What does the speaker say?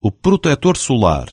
o protetor solar.